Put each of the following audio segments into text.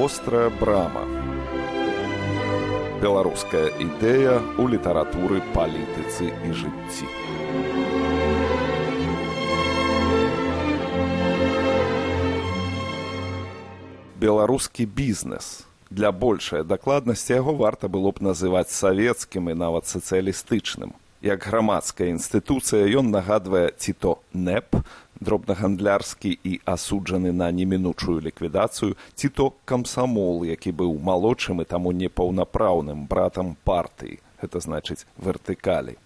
вострая брама. Беларуская ідэя ў літаратуры палітыцы і жыцці. Беларускі бізнес. Для большай дакладнасці яго варта было б называць савецкім і нават сацыялістычным. Як грамадская інстытуцыя ён нагадвае ці то нэп дробнагандлярскі і асуджаны на немінучую ліквідацыю ці то камсамол які быў малодшым і таму непаўнапраўным братам партыі. Гэта значыць вертыкалі.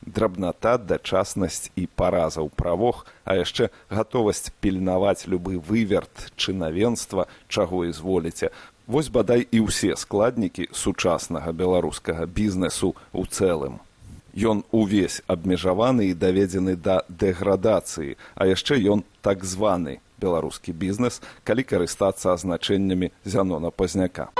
Драбната дачаснасць і параза ў правох а яшчэ гатовасць пільнаваць любы выверт чынавенства чаго ізволіце. Вось бадай і ўсе складнікі сучаснага беларускага бізнесу ў цэлым Ён увесь абмежаваны і даведзены да дэградацыі, а яшчэ ён так званы беларускі бізнес, калі карыстацца азначэннямі зянона пазняка.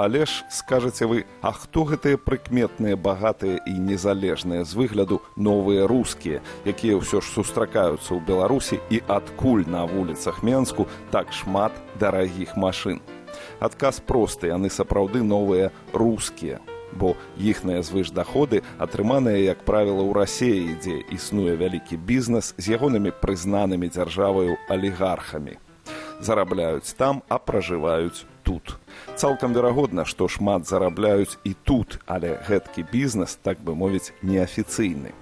Але ж скажаце вы а хто гэтыя прыкметныя багатыя і незалежныя з выгляду новыя рускія якія ўсё ж сустракаюцца ў беларусі і адкуль на вуліцах менску так шмат дарагіх машын? Адказ просты яны сапраўды новыя рускія бо іхныя звышдаходы атрыманыя як правіла ў рассеі дзе існуе вялікі бізнес з ягонымі прызнанымі дзяржаваю алігархамі. Зарабляюць там а пражываюць тут цалкам верагодна што шмат зарабляюць і тут але гэткі бізнес так бы мовіць неафіцыйны.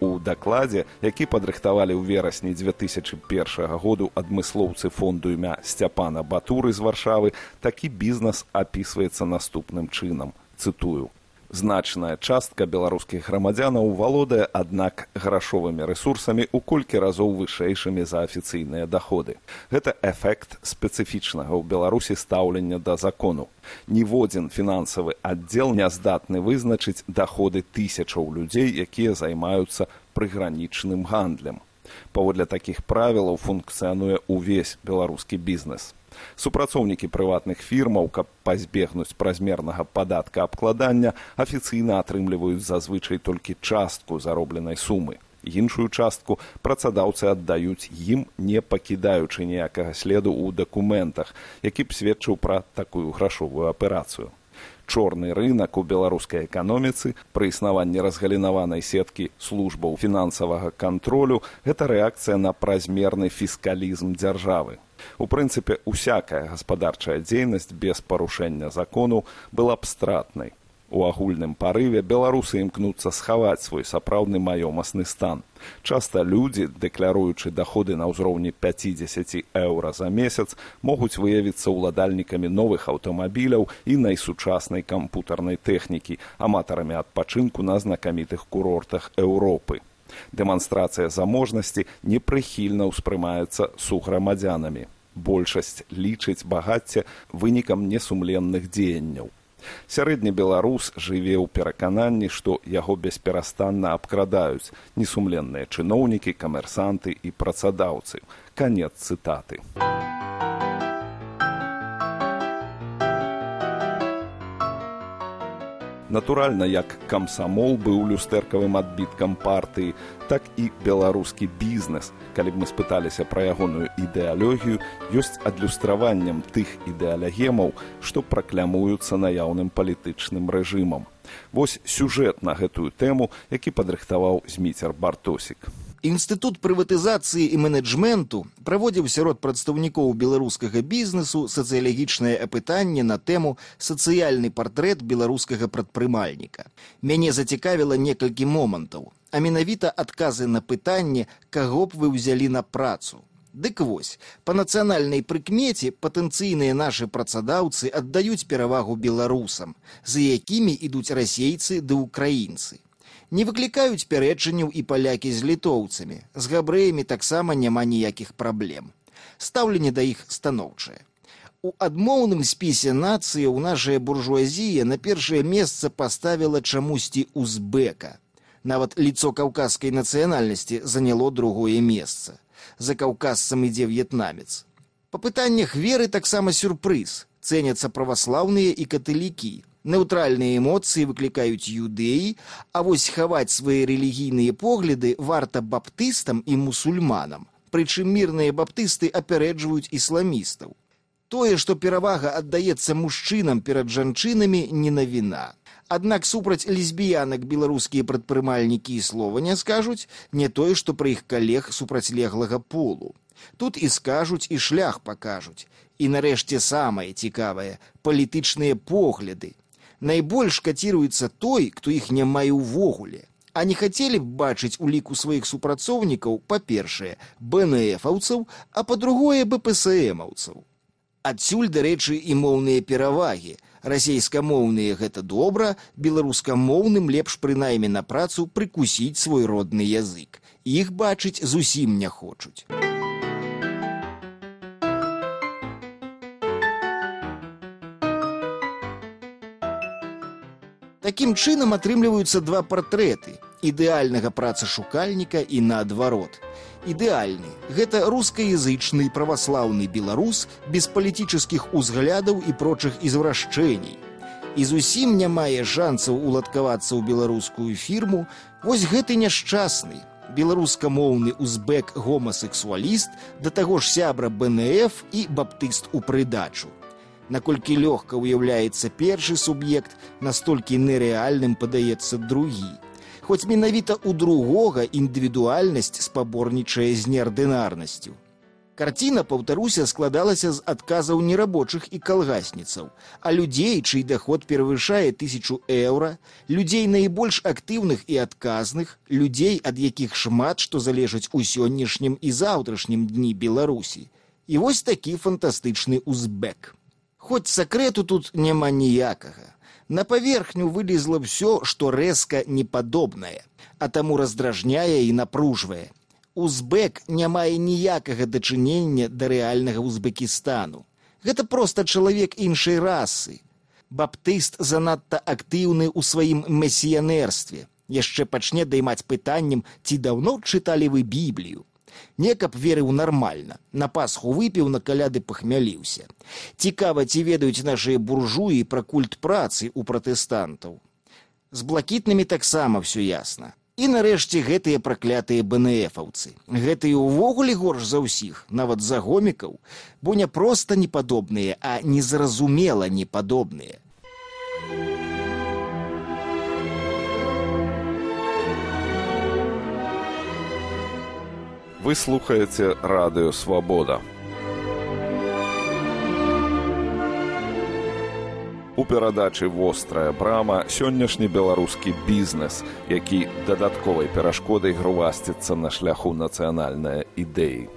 У дакладзе які падрыхтавалі ў верасні 2001 году адмыслоўцы фонду імя сцяпана батуры з варшавы такі бізнес апісваецца наступным чынам. Цытую значная частка беларускіх грамадзянаў валодае аднак грашовымі рэсурсамі ў колькі разоў вышэйшымі за афіцыйныя даходы. Гэта эфект спецыфічнага ў беларусі стаўлення да закону. Ніводзін фінансавы аддзел няздатны вызначыць даходы тысячаў людзей якія займаюцца прыгранічным гандлем. Паводле такіх правілаў функцыянуе ўвесь беларускі бізнес супрацоўнікі прыватных фірмаў каб пазбегнуць празмернага падатка абкладання афіцыйна атрымліваюць зазвычай толькі частку заробленай сумы. Іншую частку працадаўцы аддаюць ім не пакідаючы ніякага следу ў дакументах які б сведчыў пра такую грашовую аперацыю чорны рынок у беларускай эканоміцы пры існаванні разгалінаванай сеткі службаў фінансавага кантролю гэта рэакцыя на празмерны фіскалізм дзяржавы у прынцыпе усякая гаспадарчая дзейнасць без парушэння закону была абстратнай у агульным парыве беларусы імкнуцца схаваць свой сапраўдны маёмасны стан. Часта людзі дэкляруючы даходы на ўзроўні 50 еўра за месяц могуць выявіцца ўладальнікамі новых аўтамабіляў і найсучаснай кампутарнай тэхнікі аматарамі адпачынку на знакамітых курортах еўропы. Дэманстрацыя заможнасці непрыхільна ўспрымаецца сухграмадзянамі. Большасць лічыць багацце вынікам несумленных дзеянняў сярэдні беларус жыве ў перакананні што яго бесперастанна абкрадаюць несумленныя чыноўнікі камерсанты і працадаўцы. Канец цытаты Натуральна, як камсамол быў люстэркавым адбіткам партыі, так і беларускі бізнес, калі б мы спыталіся пра ягоную ідэалогію, ёсць адлюстраваннем тых ідэалагемаў, што праклямуюцца наяўным палітычным рэжымам. Вось сюжэт на гэтую тэму, які падрыхтаваў зміцер бартосік. Інстытут прыватызацыі і менеджменту праводзіў сярод прадстаўнікоў беларускага бізнесу сацыялагічнае апытанне на тэму сацыяльны партрэт беларускага прадпрымальніка. Мяне зацікавіла некалькі момантаў, а менавіта адказы на пытанне, каго б вы ўзялі на працу. Дык вось, па нацыянальнай прыкмеце патэнцыйныя нашы працадаўцы аддаюць перавагу беларусам, за якімі ідуць расейцы ды ўкраінцы не выклікаюць пярэчанняў і палякі з літоўцамі. З габрэямі таксама няма ніякіх праблем. Стаўленне да іх станоўчае. У адмоўным спісе нацыі ў нашая буржуазія на першае месца паставіла чамусьці узбека нават лицо каўказскай нацыянальнасці заняло другое месца. За каўказцам ідзе в'етнамец. Па пытаннях веры таксама сюрпрыз. Цэняцца праваслаўныя і каталікі Неўтральныя эмоцыі выклікаюць юдэі, а вось хаваць свае рэлігійныя погляды варта баптыстам і мусульманам. Прычым мірныя баптысты апярэджваюць ісламістаў. Тое, што перавага аддаецца мужчынам перад жанчынамі, не навіна. Аднак супраць лесбіянак беларускія прадпрымальнікі і слова не скажуць не тое, што пра іх калег супрацьлеглага полу. Тут і скажуць і шлях пакажуць. І нарэшце самае цікавае палітычныя погляды. Найбольш каціруецца той, хто іх не мае ўвогуле. А не хацелі б бачыць у ліку сваіх супрацоўнікаў па-першае бнфаўцаў, а па-другое бпсмаўцаў. Адсюль, дарэчы, і моўныя перавагі. Расейскамоўныя гэта добра, беларускамоўным лепш прынаймі на працу прыкусіць свой родны язык. Іх бачыць зусім не хочуць. Такім чынам атрымліваюцца два партрэты ідэальнага працашукальніка і наадварот. Ідэальны гэта рускаязычны праваслаўны беларус без палітычных узглядаў і прочых ізврашчэній. І зусім не мае шансаў уладкавацца ў беларускую фірму, вось гэты няшчасны, беларускамоўны узбек гомасексуаліст, да таго ж сябра БНФ і баптыст у прыдачу. Наколькі лёгка ўяўляецца першы суб'ект, настолькі нерэальным падаецца другі. Хоць менавіта ў другога індывідуальнасць спаборнічае з неардынарнасцю. Карціна, паўтаруся, складалася з адказаў нерабочых і калгасніцаў, а людзей, чый даход перавышае тысячу еўра, людзей найбольш актыўных і адказных, людзей, ад якіх шмат што залежыць у сённяшнім і заўтрашнім дні Беларусі. І вось такі фантастычны узбек. Хоць сакрэту тут няма ніякага. На паверхню вылезла ўсё, што рэзка непадобнае, а таму раздражняе і напружвае. Узбек не мае ніякага дачынення да рэальнага Узбекістану. Гэта проста чалавек іншай расы. Баптыст занадта актыўны ў сваім месіянерстве. Яшчэ пачне даймаць пытаннем, ці даўно чыталі вы біблію. Некаб верыў нармальна, на пасху выпіў на каляды пахмяліўся. Цікава, ці ведаюць нашыя буржуі пра культ працы ў пратэстантаў. З блакітнымі таксама ўсё ясна. І нарэшце гэтыя праклятыя БНФаўцы. Гэтыя ўвогуле горш за ўсіх, нават за гомікаў, бо не проста непадобныя, а незразумела непадобныя. Вы слухаеце радыё Свабода. У перадачы вострая брама сённяшні беларускі бізнес, які дадатковай перашкодай грувасціцца на шляху нацыянальнай ідэі.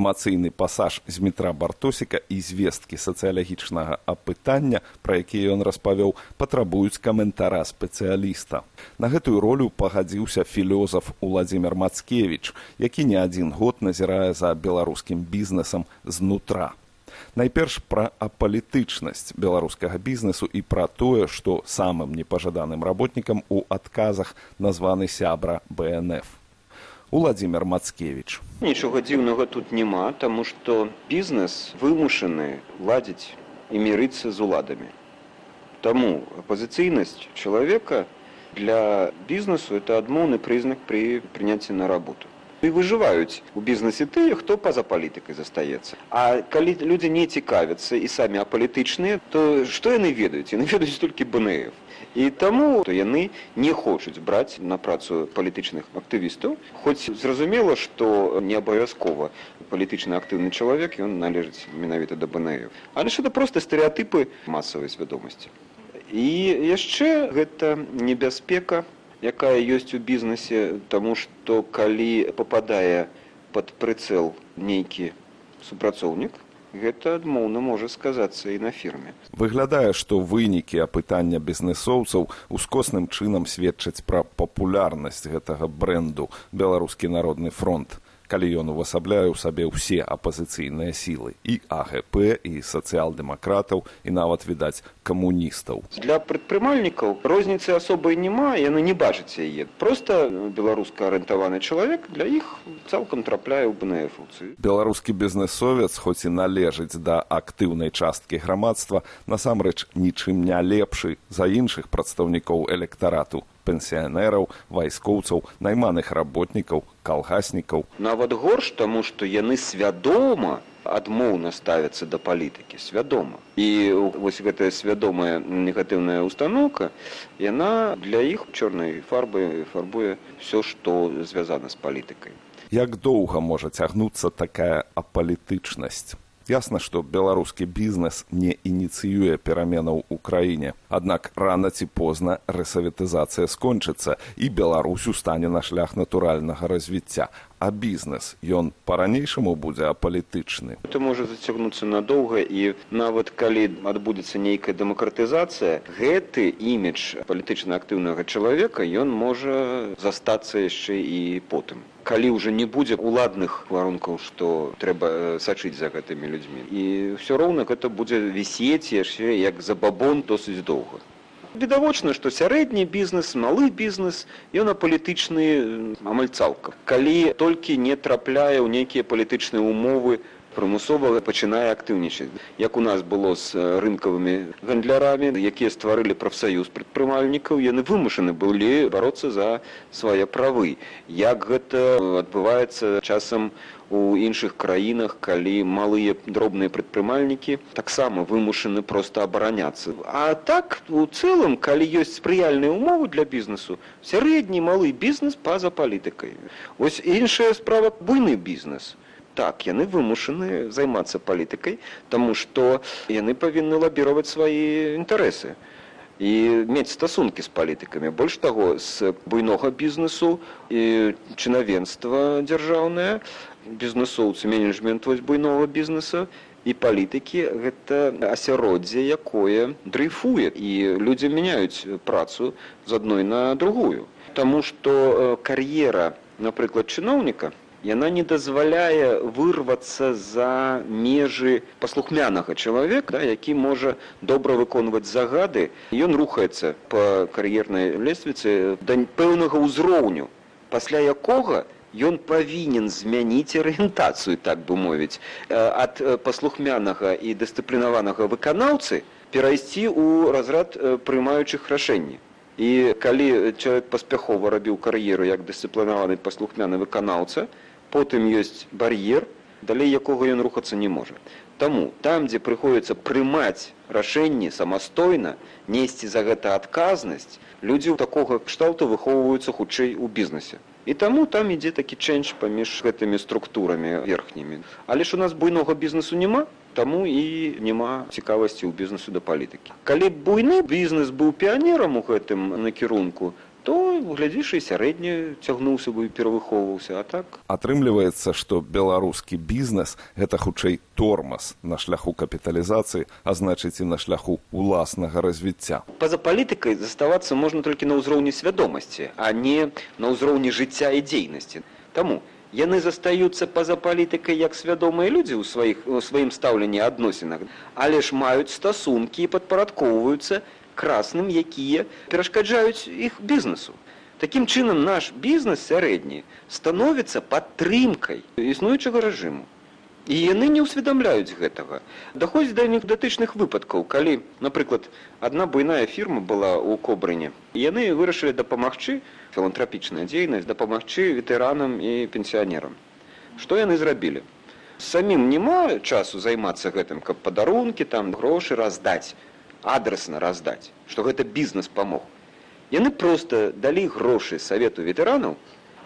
Эмацыйны пасаж з метра бартосіка і звесткі сацыялагічнага апытання пра якія ён распавёў патрабуюць каментара спецыяліста. На гэтую ролю пагадзіўся філёзаф уладзімир мацкевич які не адзін год назірае за беларускім бізнесам знутра. Найперш пра апалітычнасць беларускага бізнесу і пра тое што самым непажаданым работнікам у адказах названы сябра бнф Уладзімир Мацкевич. Нічога дзіўнага тут няма, таму што бізнес вымушаны ладзіць і мірыцца з уладамі. Таму апазіцыйнасць чалавека для бізнесу это адмоўны прызнак пры прыняцці на работу. І выжываюць у бізнесе тыя, хто па-за палітыкай застаецца. А калі людзі не цікавяцца і самі апалітычныя, то што яны ведаюць? Яны ведаюць толькі БНФ. І таму то яны не хочуць браць на працу палітычных актывістаў. Хоць зразумела, што не абавязкова палітычна актыўны чалавек ён належыць менавіта да БНФ. Але ж это проста стэеатыпы масавай свядомасці. І яшчэ гэта небяспека, якая ёсць у бізнесе, таму што калі пападае пад прыцэл нейкі супрацоўнік, гэта адмоўна можа сказацца і на фірме. Выглядае, што вынікі апытання бізнесоўцаў ускосным чынам сведчаць пра папулярнасць гэтага бренду беларускі народны фронт. Калі ён увасабляе ў сабе ўсе апазіцыйныя сілы і АГП і сацыял-дэмакратаў і нават відаць камуністаў. Для прадпрымальнікаў розніцы асобай няма, яны не бачаць яе. Проста беларуска арыентаваны чалавек для іх цалкам трапляе ў бнфуцыю. Беларускі бізнесовец, хоць і належыць да актыўнай часткі грамадства, насамрэч нічым не лепшы за іншых прадстаўнікоў электарату пенсіянераў, вайскоўцаў, найманых работнікаў, калгаснікаў. Нават горш, таму што яны свядома адмоўна ставяцца да палітыкі свядома і вось гэтая свядомая негатыўная установка яна для іх чорнай фарбы фарбуе все што звязана з палітыкай Як доўга можа цягнуцца такая апалітычнасць? Ясна, што беларускі бізнес не ініцыюе пераменаў у краіне. Аднак рана ці позна рэсаветызацыя скончыцца і Беларусь устане на шлях натуральнага развіцця. А бізнес ён па-ранейшаму будзе апалітычны. это можа зацягнуцца надоўга і нават калі адбудзецца нейкая дэмакратызацыя гэты імідж палітычна актыўнага чалавека ён можа застацца яшчэ і потым. Калі ўжо не будзе уладных варункаў што трэба э, сачыць за гэтымі людзьмі. І ўсё роўна гэта будзе вісець яшчэ як забабон досыць доўга відавочна што сярэдні бізнес малы бізнес ён апалітычны э, амаль цалкам калі толькі не трапляе ў нейкія палітычныя умовы прымусова пачынае актыўнічаць як у нас было з рынкавымі гандлярамі якія стварылі прафсаюз прадпрымальнікаў яны вымушаны былі бароцца за свае правы як гэта адбываецца часам у іншых краінах калі малыя дробныя прадпрымальнікі таксама вымушаны проста абараняцца. А так у цэлым калі ёсць спрыяльныя умовы для бізнесу сярэдні малы бізнес па-за палітыкай. Ось іншая справа буйны бізнес. Так яны вымушаны займацца палітыкай таму што яны павінны лабіраваць свае інтарэсы і мець стасункі з палітыкамі. Больш таго з буйнога бізнесу і чынавенства дзяржаўнае бізнесоўцы менеджмент вось буйнога бізнеса і палітыкі гэта асяроддзе якое дрейфуе і людзі мяняюць працу з адной на другую. Таму што кар'ера напрыклад чыноўніка яна не дазваляе вырвацца за межы паслухмянага чалавека да, які можа добра выконваць загады. Ён рухаецца по кар'ернай лесвіцы да пэўнага ўзроўню пасля якога ён павінен змяніць арыентацыю так бы мовіць ад паслухмянага і дысцыплінаванага выканаўцы перайсці ў разрад прымаючых рашэнні і калі чалавек паспяхова рабіў кар'еру як дысцыплінаваны паслухмяны выканаўца потым ёсць бар'ер далей якога ён рухацца не можа. Таму там дзе прыходзіцца прымаць рашэнні самастойна несці за гэта адказнасць людзі ў такога кшталту выхоўваюцца хутчэй у бізнесе і таму там ідзе такі чэнч паміж гэтымі структурамі верхнімі але ж у нас буйнога бізнесу няма таму і няма цікавасці ў бізнесу да палітыкі калі буйны бізнес быў піянерам у гэтым накірунку то глядзіш і сярэдні цягнуўся бы і перавыхоўваўся а так. Атрымліваецца што беларускі бізнес гэта хутчэй тормаз на шляху капіталізацыі а значыць і на шляху уласнага развіцця. Па-за палітыкай заставацца можна толькі на ўзроўні свядомасці а не на ўзроўні жыцця і дзейнасці. Таму яны застаюцца па-за палітыкай як свядомыя людзі ў сваіх у сваім стаўленні адносінах але ж маюць стасункі і падпарадкоўваюцца красным якія перашкаджаюць іх бізнесу. Такім чынам наш бізнес сярэдні становіцца падтрымкай існуючага рэжыму. І яны не ўсведамляюць гэтага. Даходзіць да анекдатычных выпадкаў калі напрыклад адна буйная фірма была ў кобрыне яны вырашылі дапамагчы філантрапічная дзейнасць дапамагчы ветэранам і пенсіянерам. Што яны зрабілі? Самім няма часу займацца гэтым каб падарункі там грошы раздаць адресна раздаць што гэта бізнес памог яны проста далі грошы савету ветэранаў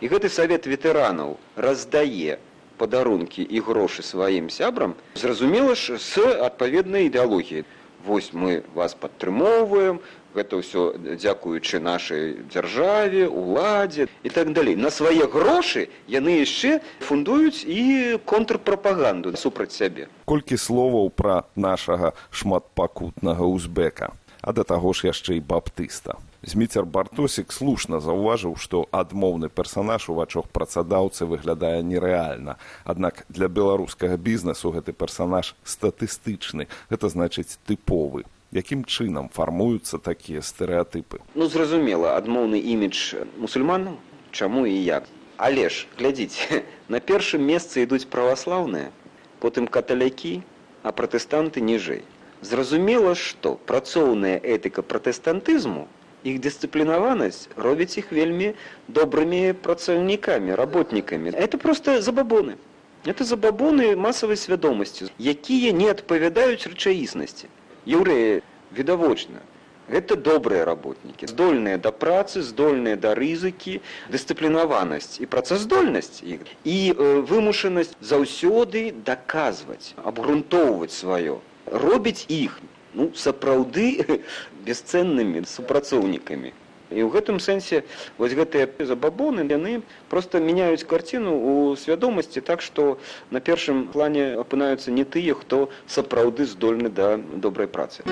і гэты савет ветэранаў раздае падарункі і грошы сваім сябрам зразумела ж з адпаведнай ідэалогіяй. Вось мы вас падтрымоўваем гэта ўсё дзякуючы нашай дзяржаве уладзе і так далей на свае грошы яны яшчэ фундуюць і контрпрапаганду супраць сябе колькі словаў пра нашага шматпакутнага узбека а да таго ж яшчэ і баптыста Зміцер Бартосік слушна заўважыў, што адмоўны персанаж у вачах працадаўцы выглядае нерэальна. Аднак для беларускага бізнесу гэты персанаж статыстычны, гэта значыць тыповы. Якім чынам фармуюцца такія стэрэатыпы? Ну, зразумела, адмоўны імідж мусульманаў, чаму і як. Але ж, глядзіце, на першым месцы ідуць праваслаўныя, потым каталякі, а пратэстанты ніжэй. Зразумела, што працоўная этыка пратэстантызму, іх дысцыплінаванасць робіць іх вельмі добрымі працаўнікамі, работнікамі. Это просто забабоны. Это забабоны масавай свядомасці, якія не адпавядаюць рэчаіснасці. Еўрэі відавочна, гэта добрыя работнікі, здольныя да працы, здольныя да рызыкі, дысцыплінаванасць і працаздольнасць іх і э, вымушанасць заўсёды даказваць, абгрунтоўваць сваё, робіць іх ну, сапраўды бесцэннымі супрацоўнікамі. І ў гэтым сэнсе вось гэтыя забабоны яны проста мяняюць карціну ў свядомасці так, што на першым плане апынаюцца не тыя, хто сапраўды здольны да добрай працы.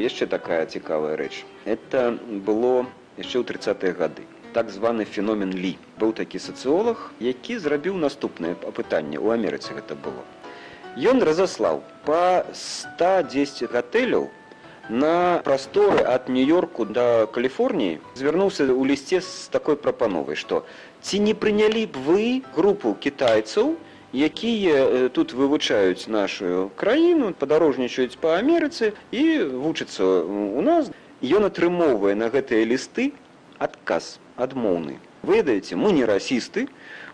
Яшчэ такая цікавая рэч. Это было яшчэ ў 30-е гады. Так званы феномен Лі. Быў такі сацыолог, які зрабіў наступнае апытанне. У Амерыцы гэта было. Ён разаслаў па 110 гатэляў на прасторы ад нью-йорку да каліфорніі. Звярнуўся ў лісце з такой прапановай што ці не прынялі б вы групу кітайцаў якія тут вывучаюць нашу краіну падарожнічаюць па амерыцы і вучацца у нас? Ён атрымоўвае на гэтыя лісты адказ адмоўны ведаеце мы не расісты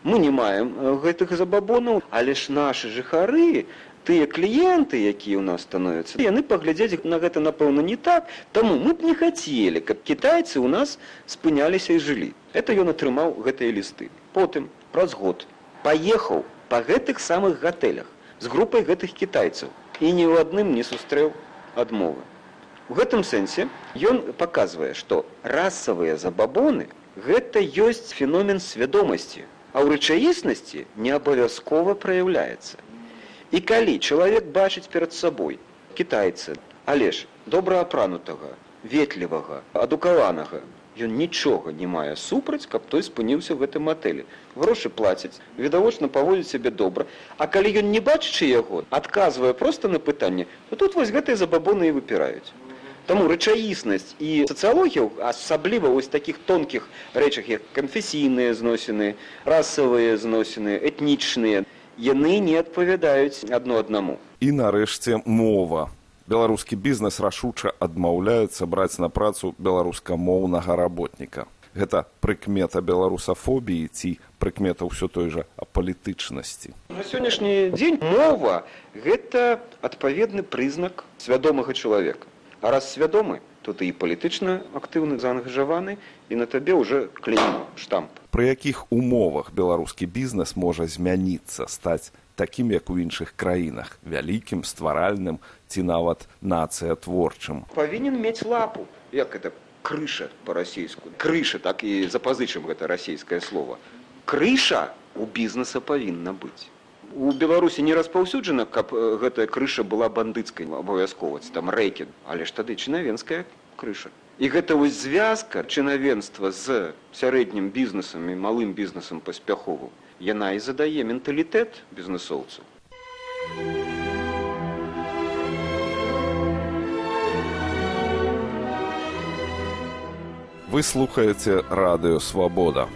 мы не маем гэтых забабонаў але ж нашы жыхары тыя кліенты якія ў нас становяцца яны паглядзяць на гэта напэўна не так. Таму мы б не хацелі каб кітайцы ў нас спыняліся і жылі. Это ён атрымаў гэтыя лісты. Потым праз год паехаў па гэтых самых гатэлях з групай гэтых кітайцаў і ні ў адным не сустрэў адмовы. У гэтым сэнсе ён паказвае што расавыя забабоны гэта ёсць феномен свядомасці а ў рэчаіснасці не абавязкова праяўляецца І калі чалавек бачыць перад сабой кітайцы, але ж добра апранутага, ветлівага, адукаванага, ён нічога не мае супраць, каб той спыніўся ў гэтым матэлі. Грошы плацяць, відавочна паводзіць сябе добра. А калі ён не бачачы яго, адказвае проста на пытанне, то тут вось гэтыя забабоны і выпіраюць. Таму рэчаіснасць і сацыялогія, асабліва вось такіх тонкіх рэчах, як канфесійныя зносіны, расавыя зносіны, этнічныя, яны не адпавядаюць адно аднаму. І нарэшце мова. Беларускі бізнес рашуча адмаўляецца браць на працу беларускамоўнага работніка. Гэта прыкмета беларусафобіі ці прыкмета ўсё той жа апалітычнасці. На сённяшні дзень мова гэта адпаведны прызнак свядомага чалавека. А раз свядомы, то ты і палітычна актыўны заангажаваны і на табе ўжо клейм штамп. Пры якіх умовах беларускі бізнес можа змяніцца, стаць такім, як у іншых краінах, вялікім, стваральным ці нават нацыя творчым. Павінен мець лапу, як это крыша па-расійску. Крыша, так і запазычым гэта расійскае слово. Крыша у бізнеса павінна быць. У Беларусі не распаўсюджана, каб гэтая крыша была бандыцкай абавязковаць там рэйкін, але ж тады чынавенская крыша. І гэта вось звязка чынавенства з сярэднім бізнесам і малым бізнесам паспяхову. Яна і задае менталітэт бізнесоўцаў. Вы слухаеце радыё свабода.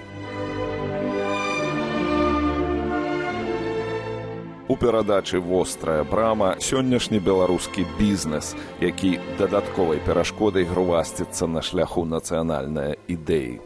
У перадачы вострая брама сённяшні беларускі бізнес, які дадатковай перашкодай грувасціцца на шляху нацыянальнай ідэі.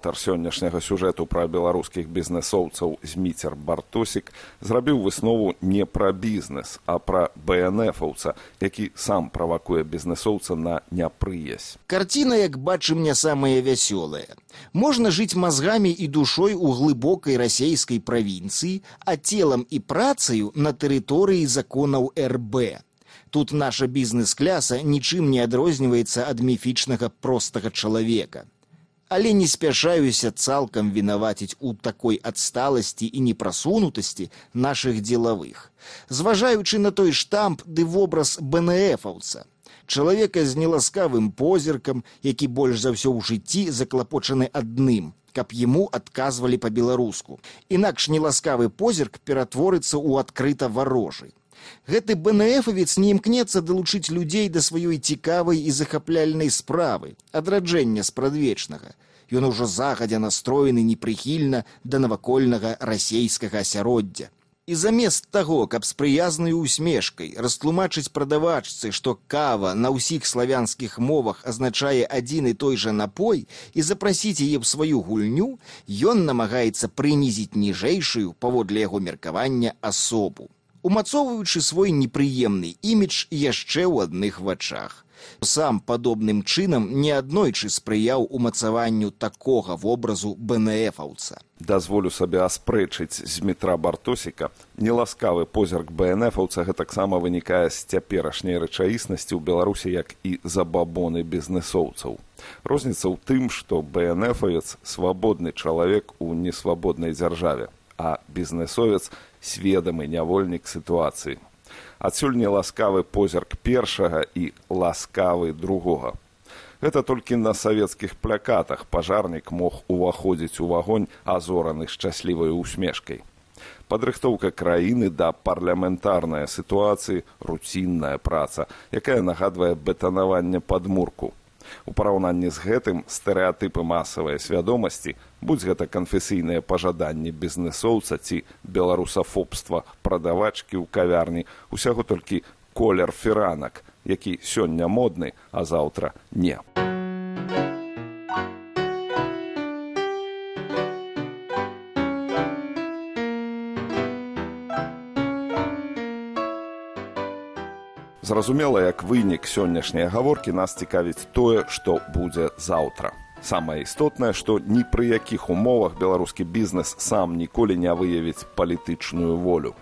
Аўтар сённяшняга сюжэту пра беларускіх бізнесоўцаў зміцер бартосік зрабіў выснову не пра бізнес а пра бнфаўца які сам правакуе бізнесоўца на няпрыязь карціна як бачым не самая вясёлая. Можна жыць мазгамі і душой у глыбокай расейскай правінцыі а целам і працаю на тэрыторыі законаў рб Тут наша бізнес-кляса нічым не адрозніваецца ад міфічнага простага чалавека. Але не спяшаюся цалкам вінаваціць у такой адсталасці і непрасунутасці нашых дзелавых. Зважаючы на той штамп ды вобраз БНФаўца, чалавека з неласкавым позіркам, які больш за ўсё ў жыцці заклапочаны адным, каб яму адказвалі па-беларуску. Інакш неласкавы позірк ператворыцца ў адкрыта варожай. Гэты БНФавец не імкнецца далучыць людзей да сваёй цікавай і захапляльнай справы, адраджэння спрадвечнага. Ён ужо загадзя настроены непрыхільна да навакольнага расейскага асяроддзя. І замест таго, каб з прыязнай усмешкай растлумачыць прадавачцы, што кава на ўсіх славянскіх мовах азначае адзін і той жа напой і запрасіць яе ў сваю гульню, ён намагаецца прынізіць ніжэйшую паводле яго меркавання асобу умацоўваючы свой непрыемны імідж яшчэ ў адных вачах. Сам падобным чынам неаднойчы спрыяў умацаванню такога вобразу БНФаўца. Дазволю сабе аспрэчыць з метра бартосіка. Неласкавы позірк БНФаўца гэтаксама вынікае з цяперашняй рэчаіснасці ў Беларусі як і забабоны бізнесоўцаў. Розніца ў тым, што БНФавец свабодны чалавек у несвабоднай дзяржаве, а бізнесовец сведамы нявольнік сітуацыі. Адсюль неласкавы позірк першага і ласкавы другога. Гэта толькі на савецкіх плякатах пажарнік мог уваходзіць у вагонь азораны шчаслівай усмешкай. Падрыхтоўка краіны да парламентарнай сітуацыі руцінная праца, якая нагадвае бетанаванне падмурку. У параўнанні з гэтым стэрэатыпы масавай свядомасці, будь гэта канфесійныя пажаданні бізнесоўца ці беларусафобства прадавачкі ў кавярні, усяго толькі колер фіранак, які сёння модны, а заўтра не. Зразумела, як вынік сённяшняй гаворкі нас цікавіць тое, што будзе заўтра. Самае істотнае, што ні пры якіх умовах беларускі бізнес сам ніколі не выявіць палітычную волю.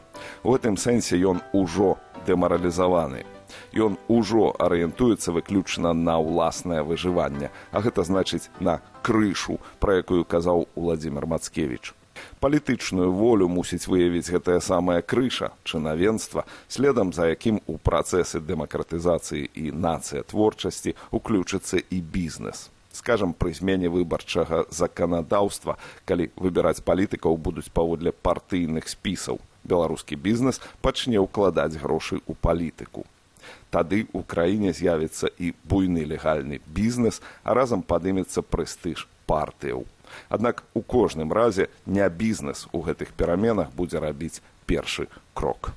У гэтым сэнсе ён ужо дэмаралізаваны. Ён ужо арыентуецца выключна на ўласнае выжыванне, а гэта значыць на крышу, пра якую казаў Уладзімир Мацкевіч. Палітычную волю мусіць выявіць гэтая самая крыша, чынавенства, следам за якім у працэсы дэмакратызацыі і нацыя творчасці уключыцца і бізнес. Скажам, пры змене выбарчага заканадаўства, калі выбіраць палітыкаў будуць паводле партыйных спісаў, беларускі бізнес пачне ўкладаць грошы ў палітыку. Тады ў краіне з'явіцца і буйны легальны бізнес, а разам падымецца прэстыж партыяў. Аднак у кожным разе не бізнес у гэтых пераменах будзе рабіць першы крок.